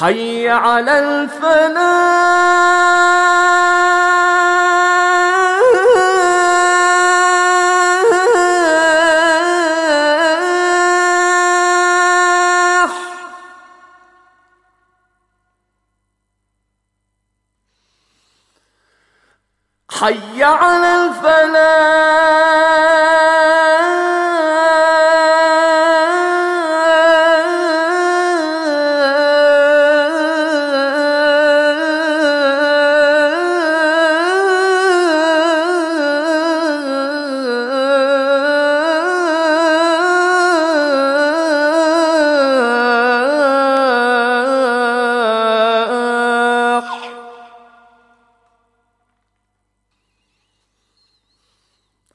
حي على الفلاح. حي على الفلاح.